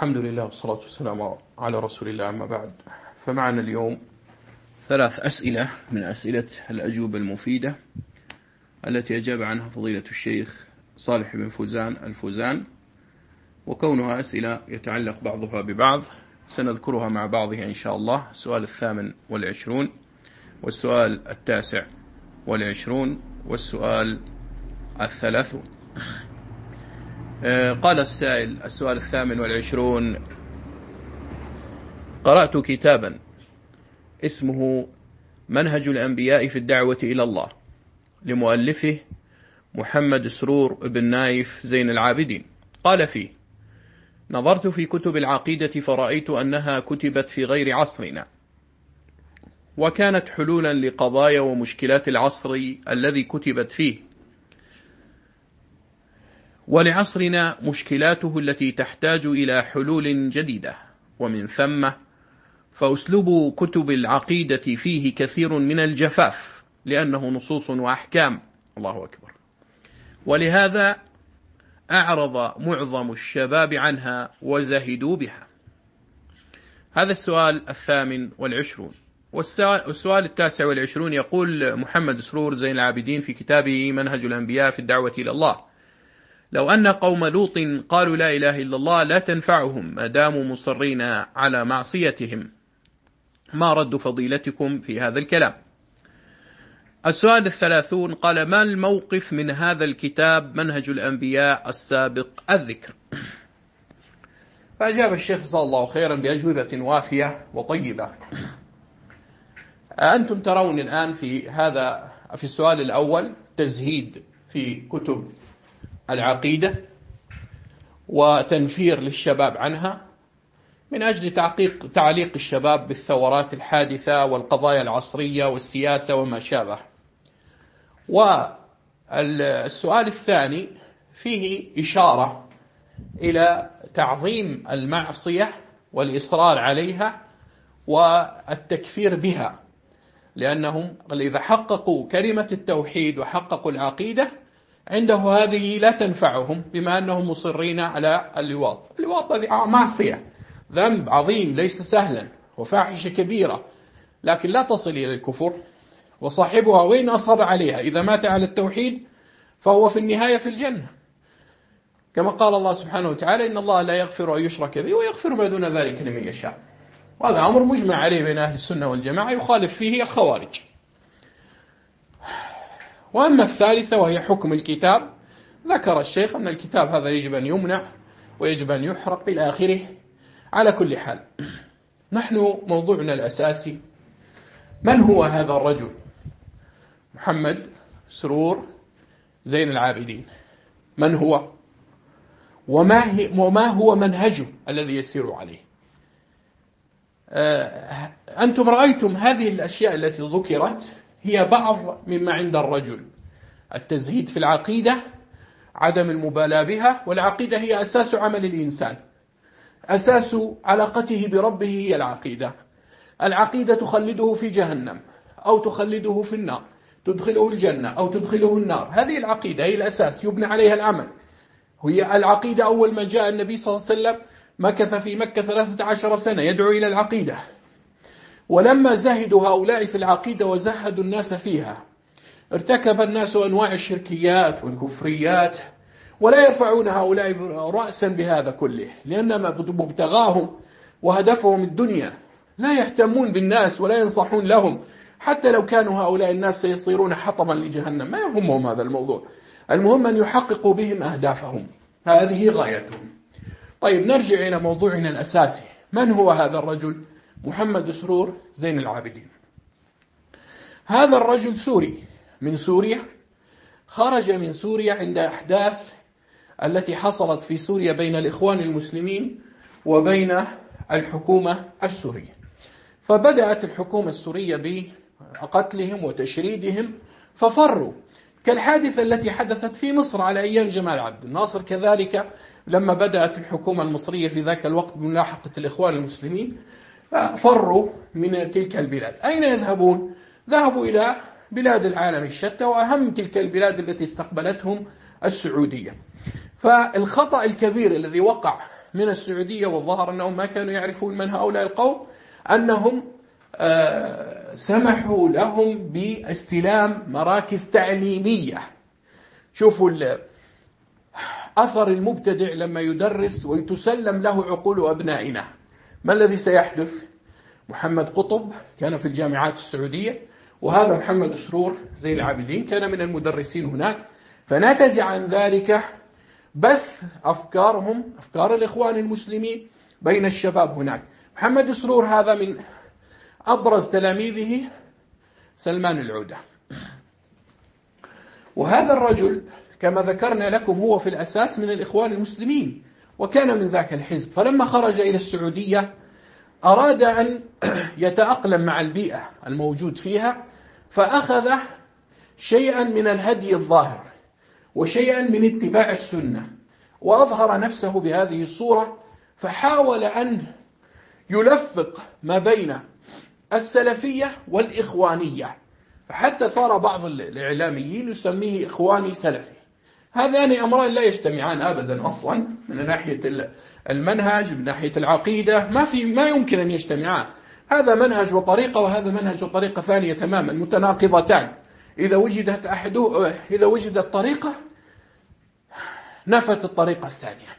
الحمد لله والصلاة والسلام على رسول الله أما بعد. فمعنا اليوم ثلاث أسئلة من أسئلة الأجوبة المفيدة التي أجاب عنها فضيلة الشيخ صالح بن فوزان الفوزان وكونها أسئلة يتعلق بعضها ببعض. سنذكرها مع بعضها إن شاء الله. السؤال الثامن والعشرون والسؤال التاسع والعشرون والسؤال الثلاثون. قال السائل السؤال الثامن والعشرون. قرأت كتابا اسمه منهج الأنبياء في الدعوة إلى الله لمؤلفه محمد سرور بن نايف زين العابدين. قال فيه نظرت في كتب العقيدة فرأيت أنها كتبت في غير عصرنا وكانت حلولا لقضايا ومشكلات العصر الذي كتبت فيه. ولعصرنا مشكلاته التي تحتاج إلى حلول جديدة. ومن ثم فأسلوب كتب العقيدة فيه كثير من الجفاف لأنه نصوص وأحكام. الله أكبر. ولهذا أعرض معظم الشباب عنها وزهدوا بها. هذا السؤال الثامن والعشرون. والسؤال التاسع والعشرون يقول محمد سرور زين العابدين في كتابه منهج الأنبياء في الدعوة إلى الله. لو أن قوم لوط قالوا لا إله إلا الله لا تنفعهم ما داموا مصرين على معصيتهم. ما رد فضيلتكم في هذا الكلام. السؤال الثلاثون قال ما الموقف من هذا الكتاب منهج الأنبياء السابق الذكر؟ فأجاب الشيخ صلى الله خيرا بأجوبة وافية وطيبة. أنتم ترون الآن في هذا في السؤال الأول تزهيد في كتب العقيدة وتنفير للشباب عنها من أجل تعقيق تعليق الشباب بالثورات الحادثة والقضايا العصرية والسياسة وما شابه. والسؤال الثاني فيه إشارة إلى تعظيم المعصية والإصرار عليها والتكفير بها لأنهم إذا حققوا كلمة التوحيد وحققوا العقيدة عنده هذه لا تنفعهم بما أنهم مصرين على اللواط. اللواط هذه معصية. ذنب عظيم ليس سهلا وفاحشة كبيرة. لكن لا تصل إلى الكفر وصاحبها وين أصر عليها. إذا مات على التوحيد فهو في النهاية في الجنة. كما قال الله سبحانه وتعالى إن الله لا يغفر أن يشرك به ويغفر ما دون ذلك لمن يشاء. وهذا أمر مجمع عليه بين أهل السنة والجماعة يخالف فيه الخوارج. وأما الثالثة وهي حكم الكتاب ذكر الشيخ أن الكتاب هذا يجب أن يمنع ويجب أن يحرق إلى آخره. على كل حال نحن موضوعنا الأساسي من هو هذا الرجل؟ محمد سرور زين العابدين. من هو؟ وما, هي وما هو منهجه الذي يسير عليه؟ آه، أنتم رأيتم هذه الأشياء التي ذكرت؟ هي بعض مما عند الرجل. التزهيد في العقيدة عدم المبالاة بها والعقيدة هي أساس عمل الإنسان. أساس علاقته بربه هي العقيدة. العقيدة تخلده في جهنم أو تخلده في النار. تدخله الجنة أو تدخله النار. هذه العقيدة هي الأساس يبنى عليها العمل. هي العقيدة أول ما جاء النبي صلى الله عليه وسلم مكث في مكة ثلاثة عشر سنة يدعو إلى العقيدة. ولما زهدوا هؤلاء في العقيدة وزهدوا الناس فيها ارتكب الناس أنواع الشركيات والكفريات ولا يرفعون هؤلاء رأسا بهذا كله لأن مبتغاهم وهدفهم الدنيا. لا يهتمون بالناس ولا ينصحون لهم. حتى لو كانوا هؤلاء الناس سيصيرون حطبا لجهنم. ما يهمهم هذا الموضوع. المهم أن يحققوا بهم أهدافهم. هذه غايتهم. طيب نرجع إلى موضوعنا الأساسي. من هو هذا الرجل؟ محمد سرور زين العابدين. هذا الرجل سوري من سوريا. خرج من سوريا عند أحداث التي حصلت في سوريا بين الإخوان المسلمين وبين الحكومة السورية. فبدأت الحكومة السورية بقتلهم وتشريدهم ففروا. كالحادثة التي حدثت في مصر على أيام جمال عبد الناصر كذلك لما بدأت الحكومة المصرية في ذاك الوقت بملاحقة الإخوان المسلمين فروا من تلك البلاد. أين يذهبون؟ ذهبوا إلى بلاد العالم الشتى وأهم تلك البلاد التي استقبلتهم السعودية. فالخطأ الكبير الذي وقع من السعودية والظاهر أنهم ما كانوا يعرفون من هؤلاء القوم أنهم آه، سمحوا لهم باستلام مراكز تعليمية. شوفوا أثر المبتدع لما يدرس ويتسلم له عقول أبنائنا. ما الذي سيحدث؟ محمد قطب كان في الجامعات السعودية وهذا محمد سرور زي العابدين كان من المدرسين هناك فنتج عن ذلك بث أفكارهم أفكار الإخوان المسلمين بين الشباب هناك. محمد سرور هذا من أبرز تلاميذه سلمان العودة. وهذا الرجل كما ذكرنا لكم هو في الأساس من الإخوان المسلمين. وكان من ذاك الحزب. فلما خرج إلى السعودية أراد أن يتأقلم مع البيئة الموجود فيها فأخذ شيئا من الهدي الظاهر وشيئا من اتباع السنة وأظهر نفسه بهذه الصورة فحاول أن يلفق ما بين السلفية والإخوانية. فحتى صار بعض الإعلاميين يسميه إخواني سلفي. هذان أمران لا يجتمعان أبدا أصلا من ناحية المنهج من ناحية العقيدة. ما في ما يمكن أن يجتمعان. هذا منهج وطريقة وهذا منهج وطريقة ثانية تماما متناقضتان. إذا وجدت أحد إذا وجدت طريقة نفت الطريقة الثانية.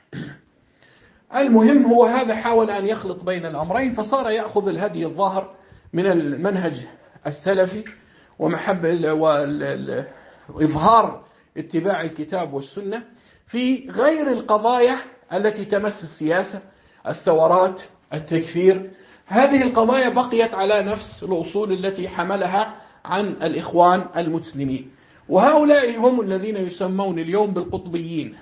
المهم هو هذا حاول أن يخلط بين الأمرين فصار يأخذ الهدي الظاهر من المنهج السلفي ومحبة وإظهار اتباع الكتاب والسنة في غير القضايا التي تمس السياسة الثورات التكفير. هذه القضايا بقيت على نفس الأصول التي حملها عن الإخوان المسلمين. وهؤلاء هم الذين يسمون اليوم بالقطبيين.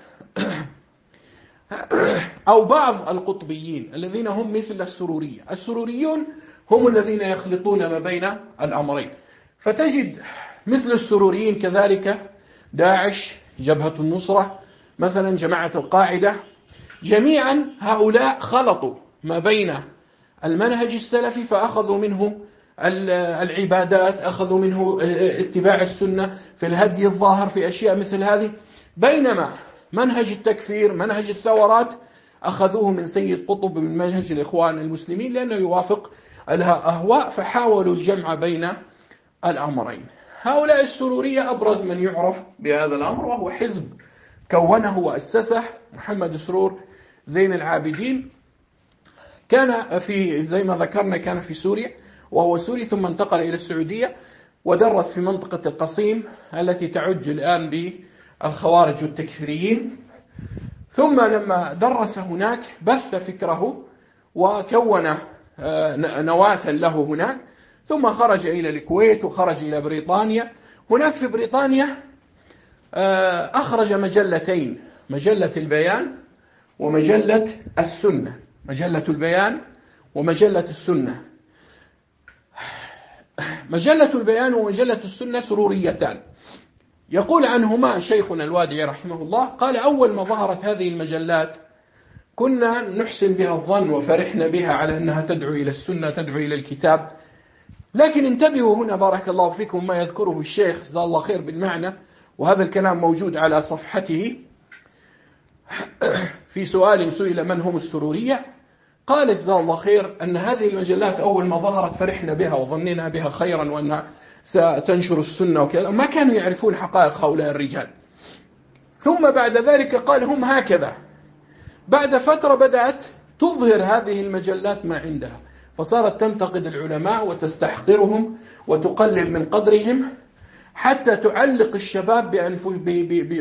أو بعض القطبيين الذين هم مثل السرورية. السروريون هم الذين يخلطون ما بين الأمرين. فتجد مثل السروريين كذلك داعش جبهة النصرة مثلا جماعة القاعدة. جميعا هؤلاء خلطوا ما بين المنهج السلفي فأخذوا منه العبادات أخذوا منه اتباع السنة في الهدي الظاهر في أشياء مثل هذه. بينما منهج التكفير منهج الثورات أخذوه من سيد قطب من منهج الإخوان المسلمين لأنه يوافق لها أهواء فحاولوا الجمع بين الأمرين. هؤلاء السرورية أبرز من يعرف بهذا الأمر وهو حزب كونه وأسسه محمد سرور زين العابدين. كان في زي ما ذكرنا كان في سوريا وهو سوري ثم انتقل إلى السعودية ودرس في منطقة القصيم التي تعج الآن بالخوارج والتكفيريين. ثم لما درس هناك بث فكره وكون آه، نواة له هناك. ثم خرج إلى الكويت وخرج إلى بريطانيا. هناك في بريطانيا آه، أخرج مجلتين مجلة البيان ومجلة السنة. مجلة البيان ومجلة السنة. مجلة البيان ومجلة السنة سروريتان. يقول عنهما شيخنا الوادعي رحمه الله قال أول ما ظهرت هذه المجلات كنا نحسن بها الظن وفرحنا بها على أنها تدعو إلى السنة تدعو إلى الكتاب. لكن انتبهوا هنا بارك الله فيكم ما يذكره الشيخ جزاه الله خير بالمعنى وهذا الكلام موجود على صفحته. في سؤال سئل من هم السرورية؟ قال جزاه الله خير أن هذه المجلات أول ما ظهرت فرحنا بها وظننا بها خيرا وأنها ستنشر السنة وكذا. ما كانوا يعرفون حقائق هؤلاء الرجال. ثم بعد ذلك قال هم هكذا. بعد فترة بدأت تظهر هذه المجلات ما عندها. فصارت تنتقد العلماء وتستحقرهم وتقلل من قدرهم حتى تعلق الشباب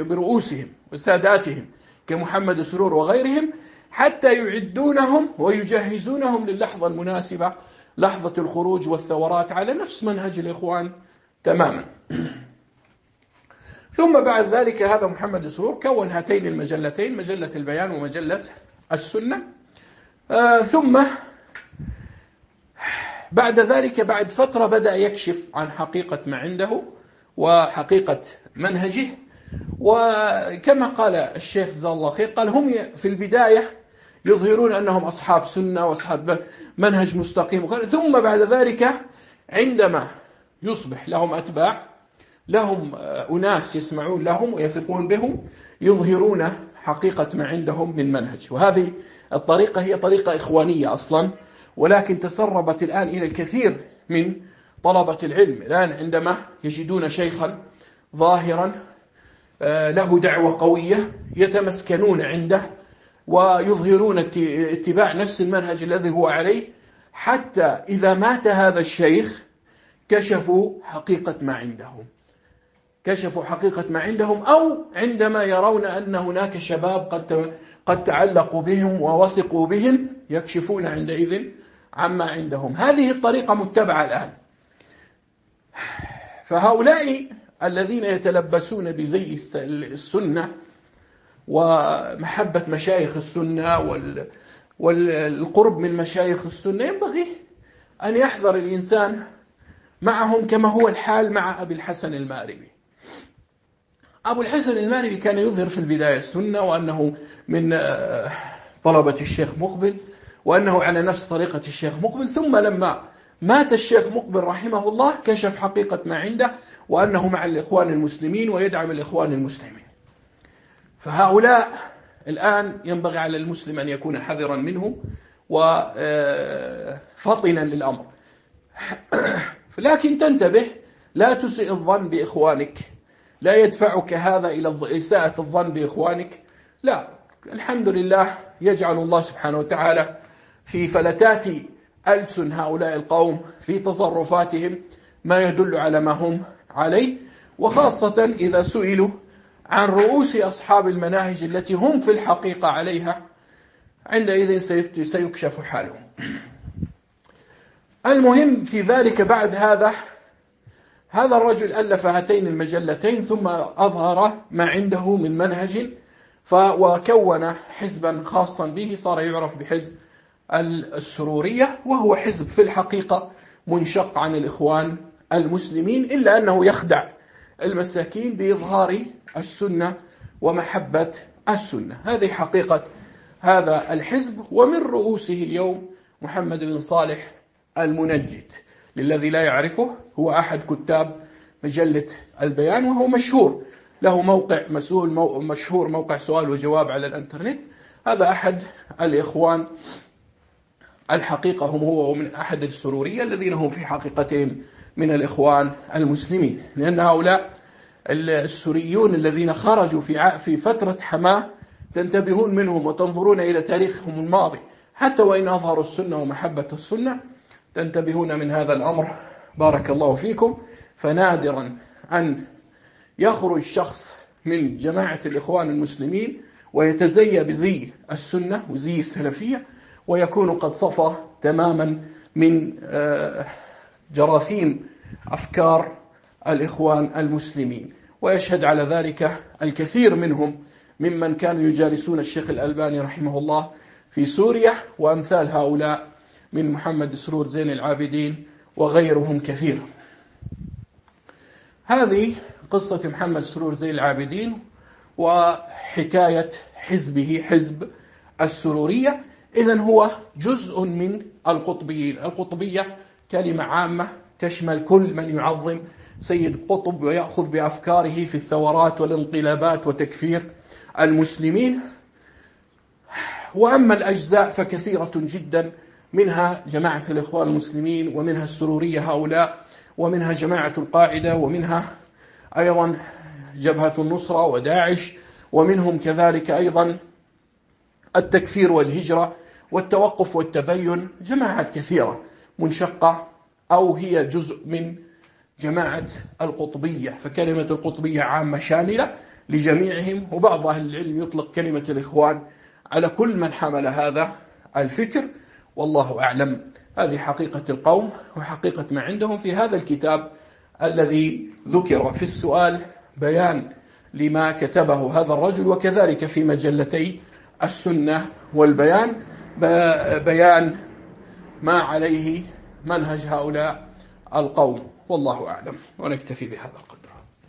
برؤوسهم وساداتهم كمحمد سرور وغيرهم حتى يعدونهم ويجهزونهم للحظة المناسبة لحظة الخروج والثورات على نفس منهج الإخوان تماما. ثم بعد ذلك هذا محمد سرور كون هاتين المجلتين مجلة البيان ومجلة السنة. آه ثم بعد ذلك بعد فترة بدأ يكشف عن حقيقة ما عنده وحقيقة منهجه. وكما قال الشيخ جزاه الله خير قال هم في البداية يظهرون أنهم أصحاب سنة وأصحاب منهج مستقيم ثم بعد ذلك عندما يصبح لهم أتباع لهم أناس يسمعون لهم ويثقون بهم يظهرون حقيقة ما عندهم من منهج. وهذه الطريقة هي طريقة إخوانية أصلا. ولكن تسربت الآن إلى الكثير من طلبة العلم. الآن عندما يجدون شيخا ظاهرا آه، له دعوة قوية يتمسكنون عنده ويظهرون اتباع نفس المنهج الذي هو عليه حتى إذا مات هذا الشيخ كشفوا حقيقة ما عندهم. كشفوا حقيقة ما عندهم أو عندما يرون أن هناك شباب قد قد تعلقوا بهم ووثقوا بهم يكشفون عندئذ عما عندهم. هذه الطريقة متبعة الآن. فهؤلاء الذين يتلبسون بزي السنة ومحبة مشايخ السنة والقرب من مشايخ السنة ينبغي أن يحذر الإنسان معهم كما هو الحال مع أبي الحسن الماربي أبو الحسن الماربي كان يظهر في البداية السنة وأنه من آه، طلبة الشيخ مقبل. وأنه على نفس طريقة الشيخ مقبل. ثم لما مات الشيخ مقبل رحمه الله كشف حقيقة ما عنده وأنه مع الإخوان المسلمين ويدعم الإخوان المسلمين. فهؤلاء الآن ينبغي على المسلم أن يكون حذرا منه وفطنا للأمر. لكن تنتبه لا تسئ الظن بإخوانك. لا يدفعك هذا إلى إساءة الظن بإخوانك. لا. الحمد لله يجعل الله سبحانه وتعالى في فلتات ألسن هؤلاء القوم في تصرفاتهم ما يدل على ما هم عليه وخاصة إذا سئلوا عن رؤوس أصحاب المناهج التي هم في الحقيقة عليها عندئذ سيكشف حالهم. المهم في ذلك بعد هذا هذا الرجل ألف هاتين المجلتين ثم أظهر ما عنده من منهج وكون حزبا خاصا به صار يعرف بحزب السرورية وهو حزب في الحقيقة منشق عن الإخوان المسلمين إلا أنه يخدع المساكين بإظهار السنة ومحبة السنة. هذه حقيقة هذا الحزب ومن رؤوسه اليوم محمد بن صالح المنجد للذي لا يعرفه هو أحد كتاب مجلة البيان وهو مشهور. له موقع مسؤول مشهور موقع سؤال وجواب على الإنترنت. هذا أحد الإخوان الحقيقة هم هو ومن أحد السرورية الذين هم في حقيقتهم من الإخوان المسلمين. لأن هؤلاء السوريون الذين خرجوا في في فترة حماه تنتبهون منهم وتنظرون إلى تاريخهم الماضي. حتى وإن أظهروا السنة ومحبة السنة تنتبهون من هذا الأمر. بارك الله فيكم. فنادرا أن يخرج شخص من جماعة الإخوان المسلمين ويتزي بزي السنة وزي السلفية ويكون قد صفى تماما من آه، جراثيم أفكار الإخوان المسلمين. ويشهد على ذلك الكثير منهم ممن كانوا يجالسون الشيخ الألباني رحمه الله في سوريا وأمثال هؤلاء من محمد سرور زين العابدين وغيرهم كثير. هذه قصة محمد سرور زين العابدين وحكاية حزبه حزب السرورية. إذا هو جزء من القطبيين القطبية كلمة عامة تشمل كل من يعظم سيد قطب ويأخذ بأفكاره في الثورات والانقلابات وتكفير المسلمين. وأما الأجزاء فكثيرة جدا منها جماعة الإخوان المسلمين ومنها السرورية هؤلاء ومنها جماعة القاعدة ومنها أيضا جبهة النصرة وداعش ومنهم كذلك أيضا التكفير والهجرة. والتوقف والتبين جماعات كثيرة منشقة أو هي جزء من جماعة القطبية فكلمة القطبية عامة شاملة لجميعهم وبعض أهل العلم يطلق كلمة الإخوان على كل من حمل هذا الفكر. والله أعلم. هذه حقيقة القوم وحقيقة ما عندهم في هذا الكتاب الذي ذكر في السؤال بيان لما كتبه هذا الرجل وكذلك في مجلتي السنة والبيان. بيان ما عليه منهج هؤلاء القوم والله أعلم ونكتفي بهذا القدر.